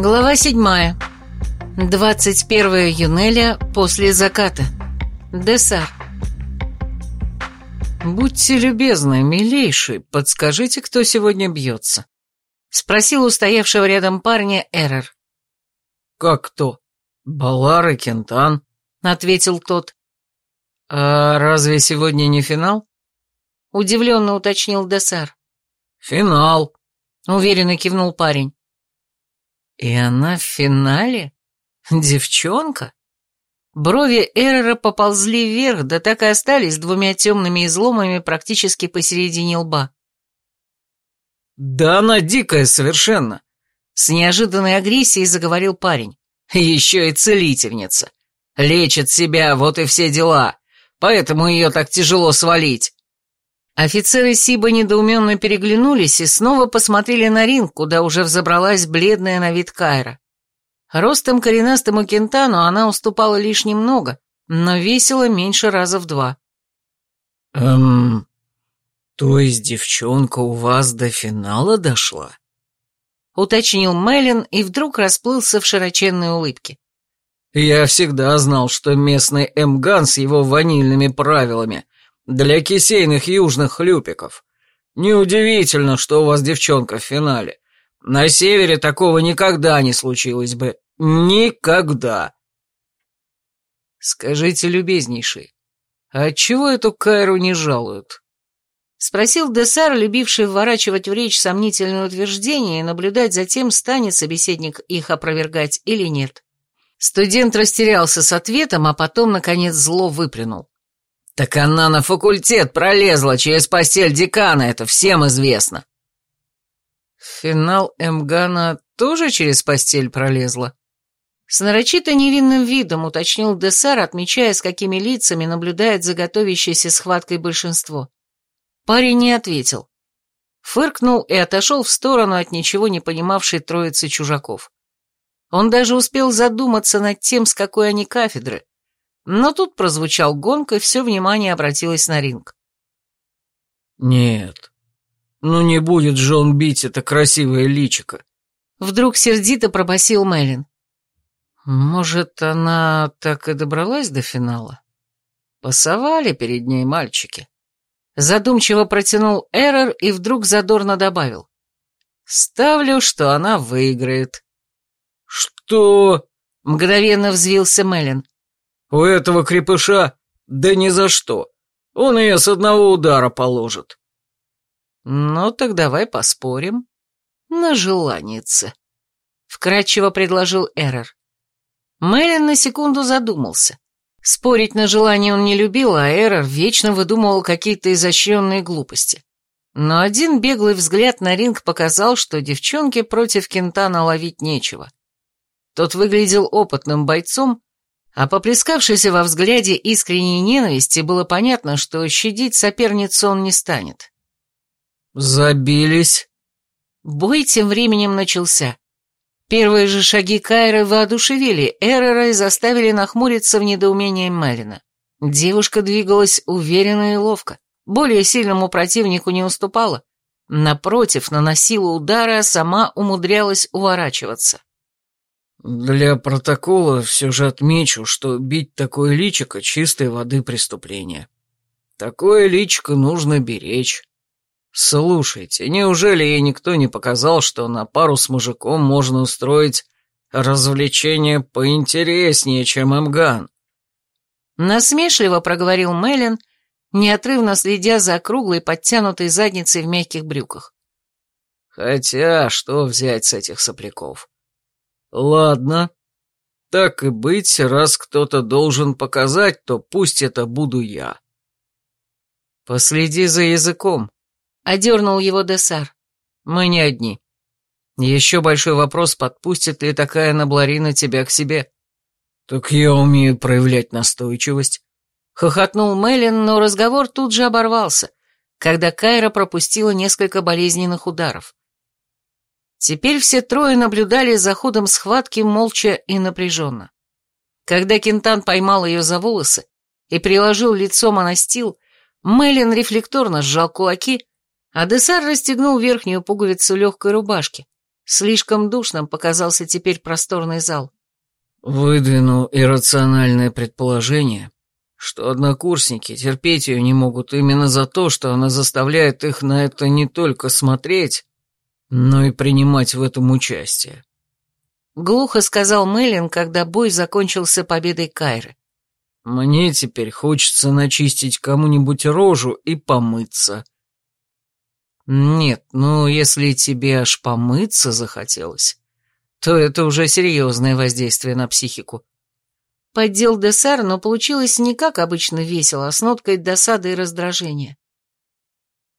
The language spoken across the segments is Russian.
Глава седьмая. 21 юнеля после заката. Десар. «Будьте любезны, милейший, подскажите, кто сегодня бьется?» Спросил у стоявшего рядом парня Эрер. «Как кто? Балар и Кентан?» Ответил тот. «А разве сегодня не финал?» Удивленно уточнил Десар. «Финал», — уверенно кивнул парень. «И она в финале? Девчонка?» Брови Эрера поползли вверх, да так и остались двумя темными изломами практически посередине лба. «Да она дикая совершенно!» С неожиданной агрессией заговорил парень. «Еще и целительница. Лечит себя, вот и все дела. Поэтому ее так тяжело свалить». Офицеры Сиба недоуменно переглянулись и снова посмотрели на ринг, куда уже взобралась бледная на вид Кайра. Ростом коренастому кентану она уступала лишь немного, но весила меньше раза в два. «Эм, то есть девчонка у вас до финала дошла?» Уточнил Мелин и вдруг расплылся в широченной улыбке. «Я всегда знал, что местный Эмган с его ванильными правилами для кисейных южных хлюпиков. Неудивительно, что у вас девчонка в финале. На севере такого никогда не случилось бы. Никогда. Скажите, любезнейший, а отчего эту Кайру не жалуют? Спросил Десар, любивший вворачивать в речь сомнительные утверждения и наблюдать за тем, станет собеседник их опровергать или нет. Студент растерялся с ответом, а потом, наконец, зло выплюнул. «Так она на факультет пролезла через постель декана, это всем известно». Финал Эмгана тоже через постель пролезла? С нарочито невинным видом уточнил Десар, отмечая, с какими лицами наблюдает за готовящейся схваткой большинство. Парень не ответил. Фыркнул и отошел в сторону от ничего не понимавшей троицы чужаков. Он даже успел задуматься над тем, с какой они кафедры, но тут прозвучал гонг, и все внимание обратилось на ринг. «Нет, ну не будет же он бить это красивое личико!» Вдруг сердито пробасил Мелин. «Может, она так и добралась до финала?» Пасовали перед ней мальчики. Задумчиво протянул Эррор и вдруг задорно добавил. «Ставлю, что она выиграет». «Что?» — мгновенно взвился Мелин. У этого крепыша? Да ни за что. Он ее с одного удара положит. Ну, так давай поспорим. На желанице. Вкратчиво предложил Эррор. Мэрин на секунду задумался. Спорить на желание он не любил, а Эррор вечно выдумывал какие-то изощренные глупости. Но один беглый взгляд на ринг показал, что девчонке против Кентана ловить нечего. Тот выглядел опытным бойцом, а по плескавшейся во взгляде искренней ненависти было понятно, что щадить соперницу он не станет. «Забились?» Бой тем временем начался. Первые же шаги Кайры воодушевили Эрера и заставили нахмуриться в недоумении Мелина. Девушка двигалась уверенно и ловко, более сильному противнику не уступала. Напротив, наносила удары, а сама умудрялась уворачиваться. Для протокола все же отмечу, что бить такое личико чистой воды преступление. Такое личико нужно беречь. Слушайте, неужели ей никто не показал, что на пару с мужиком можно устроить развлечение поинтереснее, чем Эмган? Насмешливо проговорил Мелин, неотрывно следя за круглой подтянутой задницей в мягких брюках. Хотя, что взять с этих сопляков? «Ладно. Так и быть, раз кто-то должен показать, то пусть это буду я». «Последи за языком», — одернул его Десар. «Мы не одни. Еще большой вопрос, подпустит ли такая Набларина тебя к себе». «Так я умею проявлять настойчивость». Хохотнул Мелин, но разговор тут же оборвался, когда Кайра пропустила несколько болезненных ударов. Теперь все трое наблюдали за ходом схватки молча и напряженно. Когда Кентан поймал ее за волосы и приложил лицом о настил, Мелин рефлекторно сжал кулаки, а Десар расстегнул верхнюю пуговицу легкой рубашки, Слишком душным показался теперь просторный зал. Выдвину иррациональное предположение, что однокурсники терпеть ее не могут именно за то, что она заставляет их на это не только смотреть, но и принимать в этом участие. Глухо сказал Мэлен, когда бой закончился победой Кайры. Мне теперь хочется начистить кому-нибудь рожу и помыться. Нет, ну, если тебе аж помыться захотелось, то это уже серьезное воздействие на психику. Поддел Десар, но получилось не как обычно весело, а с ноткой досады и раздражения.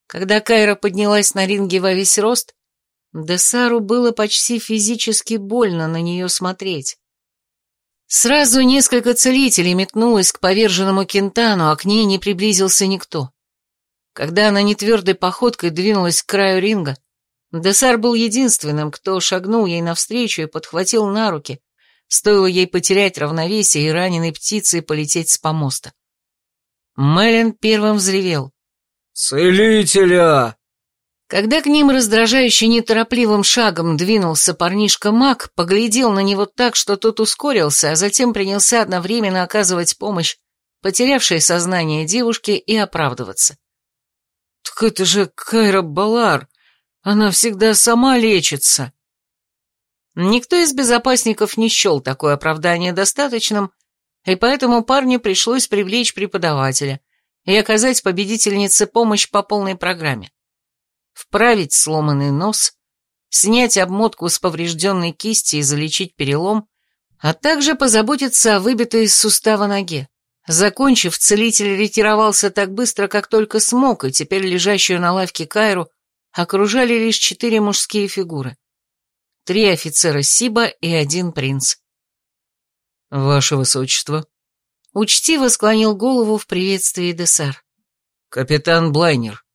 Когда Кайра поднялась на ринге во весь рост, Десару было почти физически больно на нее смотреть. Сразу несколько целителей метнулось к поверженному Кентану, а к ней не приблизился никто. Когда она нетвердой походкой двинулась к краю ринга, Десар был единственным, кто шагнул ей навстречу и подхватил на руки, стоило ей потерять равновесие и раненой птицей полететь с помоста. Мэлен первым взревел. «Целителя!» Когда к ним раздражающе неторопливым шагом двинулся парнишка Мак, поглядел на него так, что тот ускорился, а затем принялся одновременно оказывать помощь потерявшей сознание девушке и оправдываться. «Так это же Кайра Балар! Она всегда сама лечится!» Никто из безопасников не счел такое оправдание достаточным, и поэтому парню пришлось привлечь преподавателя и оказать победительнице помощь по полной программе вправить сломанный нос, снять обмотку с поврежденной кисти и залечить перелом, а также позаботиться о выбитой из сустава ноге. Закончив, целитель ретировался так быстро, как только смог, и теперь лежащую на лавке Кайру окружали лишь четыре мужские фигуры. Три офицера Сиба и один принц. «Ваше высочество», Учтиво склонил голову в приветствии Десар. «Капитан Блайнер,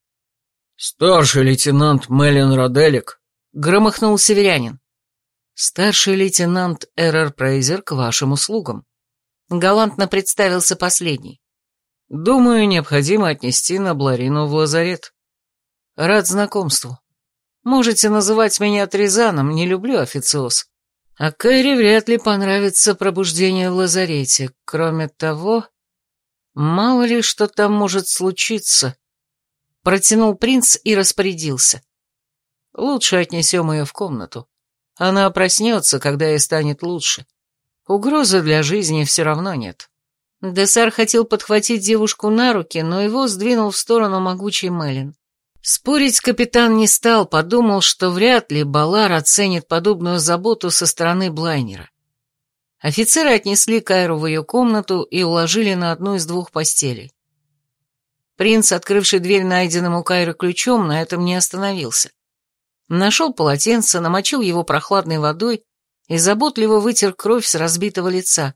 «Старший лейтенант Мелин Роделик», — громыхнул северянин. «Старший лейтенант Эрер Прейзер к вашим услугам», — галантно представился последний. «Думаю, необходимо отнести на Бларину в лазарет. Рад знакомству. Можете называть меня Тризаном, не люблю официоз. А Кэрри вряд ли понравится пробуждение в лазарете. Кроме того, мало ли что там может случиться». Протянул принц и распорядился. «Лучше отнесем ее в комнату. Она проснется, когда ей станет лучше. Угрозы для жизни все равно нет». Десар хотел подхватить девушку на руки, но его сдвинул в сторону могучий Мелин. Спорить капитан не стал, подумал, что вряд ли Балар оценит подобную заботу со стороны Блайнера. Офицеры отнесли Кайру в ее комнату и уложили на одну из двух постелей. Принц, открывший дверь найденному Кайру ключом, на этом не остановился. Нашел полотенце, намочил его прохладной водой и заботливо вытер кровь с разбитого лица,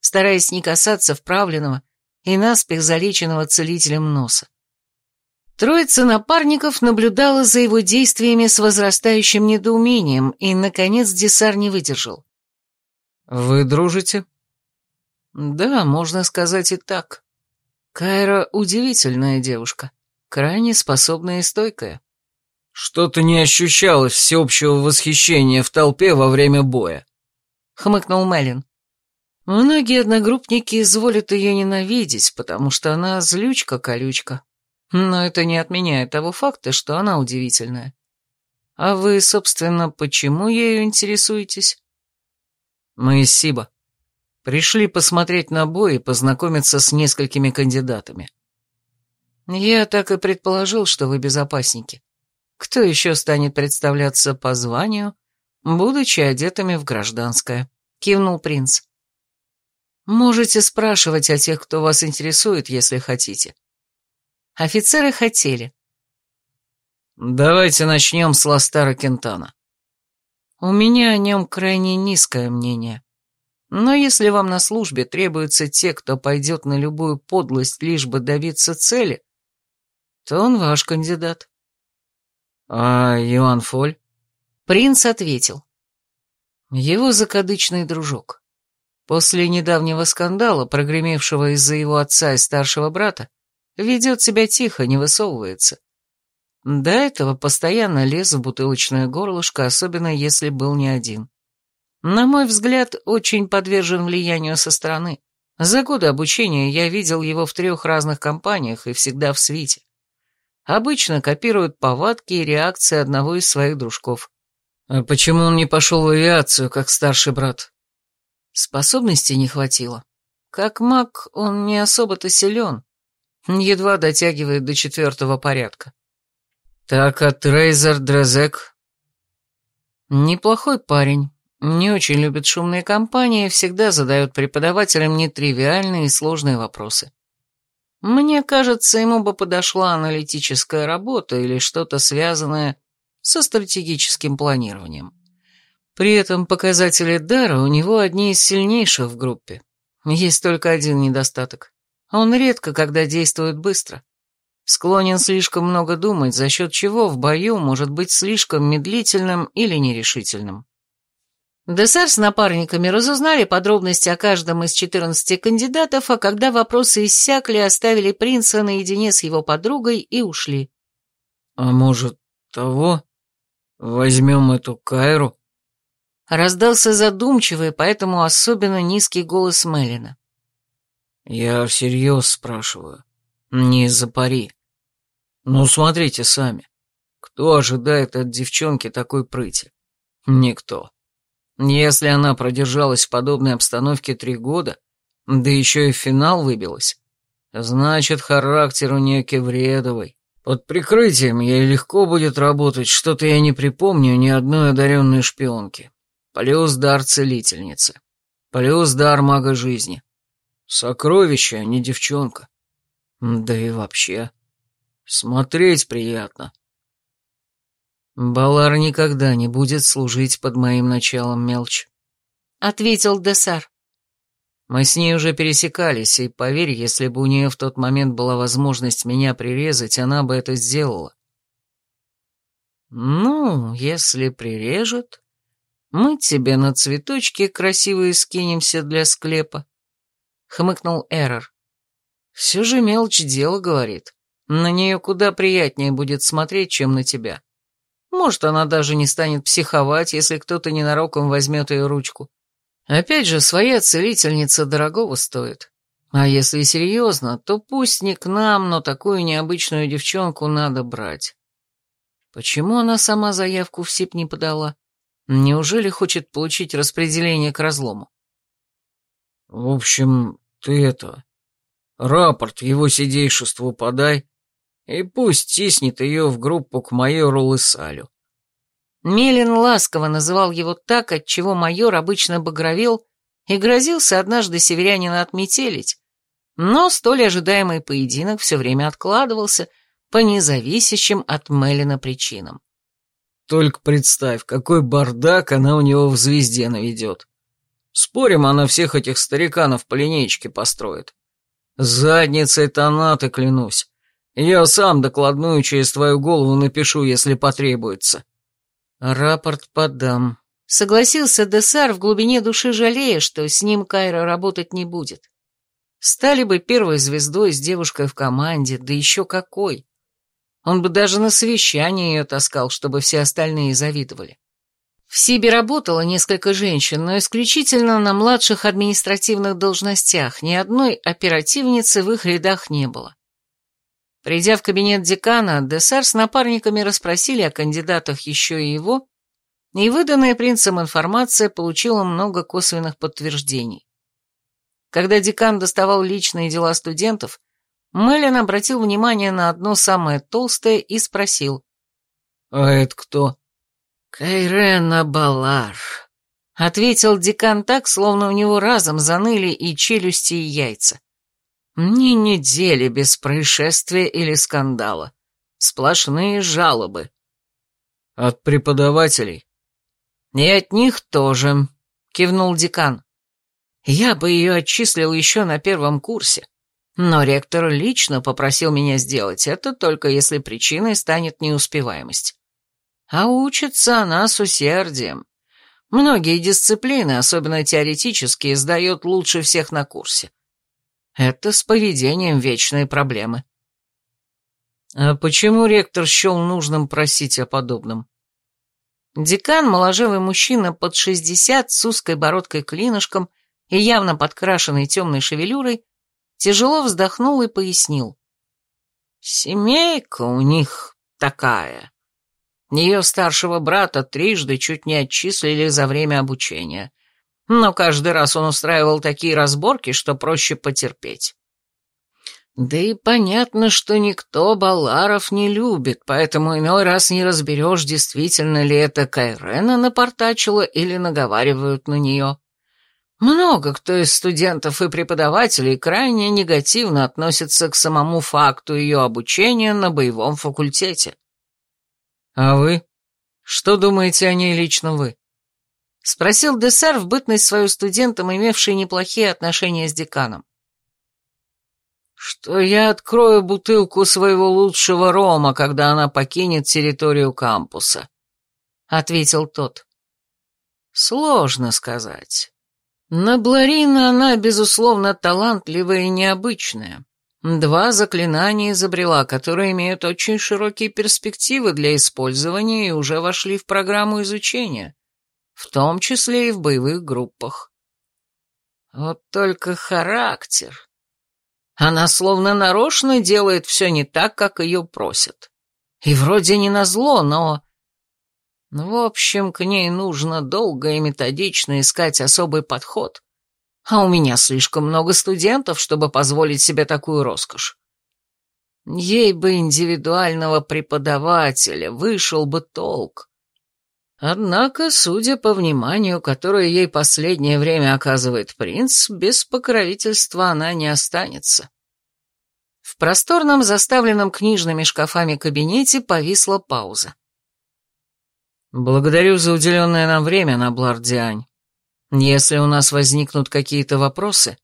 стараясь не касаться вправленного и наспех залеченного целителем носа. Троица напарников наблюдала за его действиями с возрастающим недоумением, и, наконец, Десар не выдержал. «Вы дружите?» «Да, можно сказать и так», Кайра удивительная девушка, крайне способная и стойкая. Что-то не ощущалось всеобщего восхищения в толпе во время боя. Хмыкнул Мелин. Многие одногруппники изволят ее ненавидеть, потому что она злючка-колючка. Но это не отменяет того факта, что она удивительная. А вы, собственно, почему ею интересуетесь? Мы из Сиба. Пришли посмотреть на бой и познакомиться с несколькими кандидатами. Я так и предположил, что вы безопасники. Кто еще станет представляться по званию, будучи одетыми в гражданское? Кивнул принц. Можете спрашивать о тех, кто вас интересует, если хотите. Офицеры хотели. Давайте начнем с Ластара Кентана. У меня о нем крайне низкое мнение. Но если вам на службе требуются те, кто пойдет на любую подлость, лишь бы добиться цели, то он ваш кандидат. А Иоанн Фоль? Принц ответил. Его закадычный дружок. После недавнего скандала, прогремевшего из-за его отца и старшего брата, ведет себя тихо, не высовывается. До этого постоянно лез в бутылочное горлышко, особенно если был не один. На мой взгляд, очень подвержен влиянию со стороны. За годы обучения я видел его в трех разных компаниях и всегда в свите. Обычно копируют повадки и реакции одного из своих дружков. А почему он не пошел в авиацию, как старший брат? Способностей не хватило. Как маг он не особо-то силен, едва дотягивает до четвертого порядка. Так, а Трейзер Дрезек? Неплохой парень, не очень любит шумные компании, всегда задает преподавателям нетривиальные и сложные вопросы. Мне кажется, ему бы подошла аналитическая работа или что-то связанное со стратегическим планированием. При этом показатели дара у него одни из сильнейших в группе. Есть только один недостаток. Он редко когда действует быстро. Склонен слишком много думать, за счет чего в бою может быть слишком медлительным или нерешительным. Десер с напарниками разузнали подробности о каждом из 14 кандидатов, а когда вопросы иссякли, оставили принца наедине с его подругой и ушли. «А может, того? Возьмем эту Кайру?» Раздался задумчивый, поэтому особенно низкий голос Мелина. «Я всерьез спрашиваю. Не из-за пари. Ну, смотрите сами. Кто ожидает от девчонки такой прыти? Никто. Если она продержалась в подобной обстановке три года, да еще и в финал выбилась, значит, характер у нее кевредовый. Под прикрытием ей легко будет работать, что-то я не припомню ни одной одаренной шпионки. Плюс дар целительницы. Плюс дар мага жизни. Сокровище, а не девчонка. Да и вообще. Смотреть приятно. Балар никогда не будет служить под моим началом, Мелч. Ответил Десар. Мы с ней уже пересекались, и поверь, если бы у нее в тот момент была возможность меня прирезать, она бы это сделала. Ну, если прирежет, мы тебе на цветочки красивые скинемся для склепа, хмыкнул Эрор. Все же мелочь дело, говорит. На нее куда приятнее будет смотреть, чем на тебя. Может, она даже не станет психовать, если кто-то ненароком возьмет ее ручку. Опять же, своя целительница дорогого стоит. А если серьезно, то пусть не к нам, но такую необычную девчонку надо брать. Почему она сама заявку в СИП не подала? Неужели хочет получить распределение к разлому? В общем, ты это... Рапорт его сидейшеству подай, и пусть тиснет ее в группу к майору Лысалю. Мелин ласково называл его так, отчего майор обычно багровел и грозился однажды северянина отметелить, но столь ожидаемый поединок все время откладывался по независящим от Мелина причинам. Только представь, какой бардак она у него в звезде наведет. Спорим, она всех этих стариканов по линейке построит. Задницей-то она-то клянусь. Я сам докладную через твою голову напишу, если потребуется. «Рапорт подам», — согласился Десар в глубине души жалея, что с ним Кайра работать не будет. Стали бы первой звездой с девушкой в команде, да еще какой. Он бы даже на совещание ее таскал, чтобы все остальные завидовали. В Сибе работало несколько женщин, но исключительно на младших административных должностях, ни одной оперативницы в их рядах не было. Придя в кабинет декана, Десар с напарниками расспросили о кандидатах еще и его, и выданная принцем информация получила много косвенных подтверждений. Когда декан доставал личные дела студентов, Мэлен обратил внимание на одно самое толстое и спросил. «А это кто?» «Кайрена Балар», — ответил декан так, словно у него разом заныли и челюсти, и яйца. Ни недели без происшествия или скандала. Сплошные жалобы. От преподавателей? И от них тоже, кивнул декан. Я бы ее отчислил еще на первом курсе, но ректор лично попросил меня сделать это, только если причиной станет неуспеваемость. А учится она с усердием. Многие дисциплины, особенно теоретические, сдает лучше всех на курсе. Это с поведением вечные проблемы. А почему ректор счел нужным просить о подобном? Декан, моложавый мужчина под шестьдесят, с узкой бородкой-клинышком и явно подкрашенной темной шевелюрой, тяжело вздохнул и пояснил. «Семейка у них такая. Ее старшего брата трижды чуть не отчислили за время обучения, но каждый раз он устраивал такие разборки, что проще потерпеть. Да и понятно, что никто Баларов не любит, поэтому иной раз не разберешь, действительно ли это Кайрена напортачила или наговаривают на нее. Много кто из студентов и преподавателей крайне негативно относится к самому факту ее обучения на боевом факультете. «А вы? Что думаете о ней лично вы?» Спросил Десар в бытность свою студентом, имевший неплохие отношения с деканом. «Что я открою бутылку своего лучшего рома, когда она покинет территорию кампуса», — ответил тот. «Сложно сказать. На Бларина она, безусловно, талантливая и необычная. Два заклинания изобрела, которые имеют очень широкие перспективы для использования и уже вошли в программу изучения, в том числе и в боевых группах. Вот только характер. Она словно нарочно делает все не так, как ее просят. И вроде не назло, но... В общем, к ней нужно долго и методично искать особый подход. А у меня слишком много студентов, чтобы позволить себе такую роскошь. Ей бы индивидуального преподавателя, вышел бы толк. Однако, судя по вниманию, которое ей последнее время оказывает принц, без покровительства она не останется. В просторном, заставленном книжными шкафами кабинете повисла пауза. «Благодарю за уделенное нам время, Наблар Диань. Если у нас возникнут какие-то вопросы...»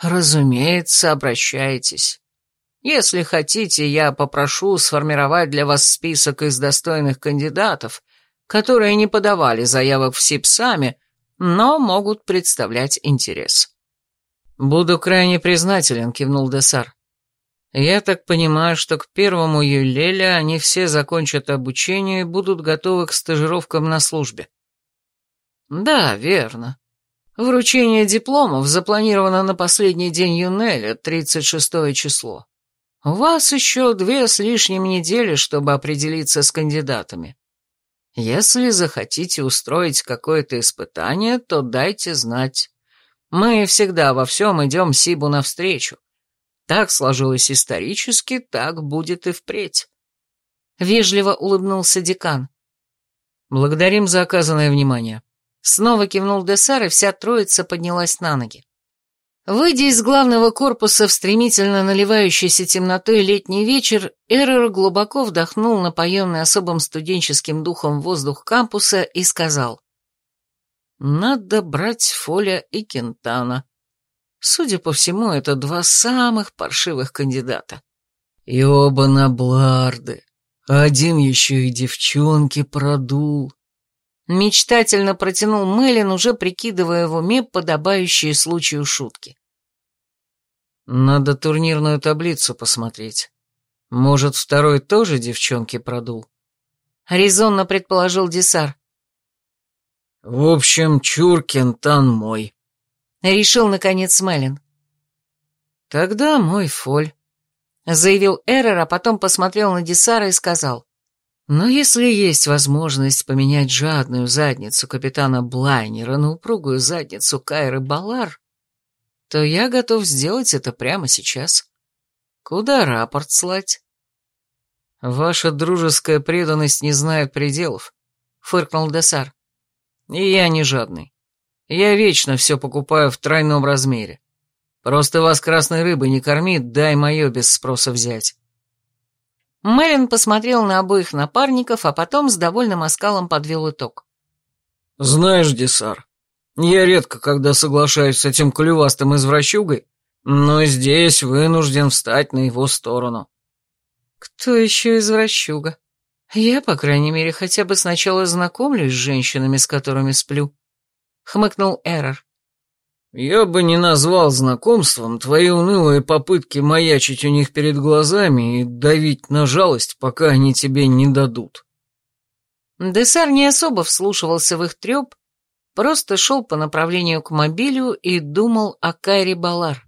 «Разумеется, обращайтесь. Если хотите, я попрошу сформировать для вас список из достойных кандидатов, которые не подавали заявок в СИП сами, но могут представлять интерес». «Буду крайне признателен», — кивнул Десар. Я так понимаю, что к первому Юлеля они все закончат обучение и будут готовы к стажировкам на службе. Да, верно. Вручение дипломов запланировано на последний день Юнеля, 36 число. У вас еще две с лишним недели, чтобы определиться с кандидатами. Если захотите устроить какое-то испытание, то дайте знать. Мы всегда во всем идем Сибу навстречу. Так сложилось исторически, так будет и впредь. Вежливо улыбнулся декан. Благодарим за оказанное внимание. Снова кивнул Десар, и вся троица поднялась на ноги. Выйдя из главного корпуса в стремительно наливающийся темнотой летний вечер, Эрер глубоко вдохнул напоенный особым студенческим духом воздух кампуса и сказал. «Надо брать Фоля и Кентана. Судя по всему, это два самых паршивых кандидата. И оба на бларды. Один еще и девчонки продул. Мечтательно протянул Мэлен, уже прикидывая в уме подобающие случаю шутки. Надо турнирную таблицу посмотреть. Может, второй тоже девчонки продул? Резонно предположил Десар. В общем, Чуркин тан мой. Решил, наконец, Мелин. «Тогда мой фоль», — заявил Эрер, а потом посмотрел на Десара и сказал. «Но если есть возможность поменять жадную задницу капитана Блайнера на упругую задницу Кайры Балар, то я готов сделать это прямо сейчас. Куда рапорт слать?» «Ваша дружеская преданность не знает пределов», — фыркнул Десар. «И я не жадный. Я вечно все покупаю в тройном размере. Просто вас красной рыбой не кормит, дай мое без спроса взять». Мэлен посмотрел на обоих напарников, а потом с довольным оскалом подвел итог. «Знаешь, Десар, я редко когда соглашаюсь с этим клювастым извращугой, но здесь вынужден встать на его сторону». «Кто еще извращуга? Я, по крайней мере, хотя бы сначала знакомлюсь с женщинами, с которыми сплю», — хмыкнул Эрор. Я бы не назвал знакомством твои унылые попытки маячить у них перед глазами и давить на жалость, пока они тебе не дадут. Десар не особо вслушивался в их треп, просто шел по направлению к мобилю и думал о Кайре Балар.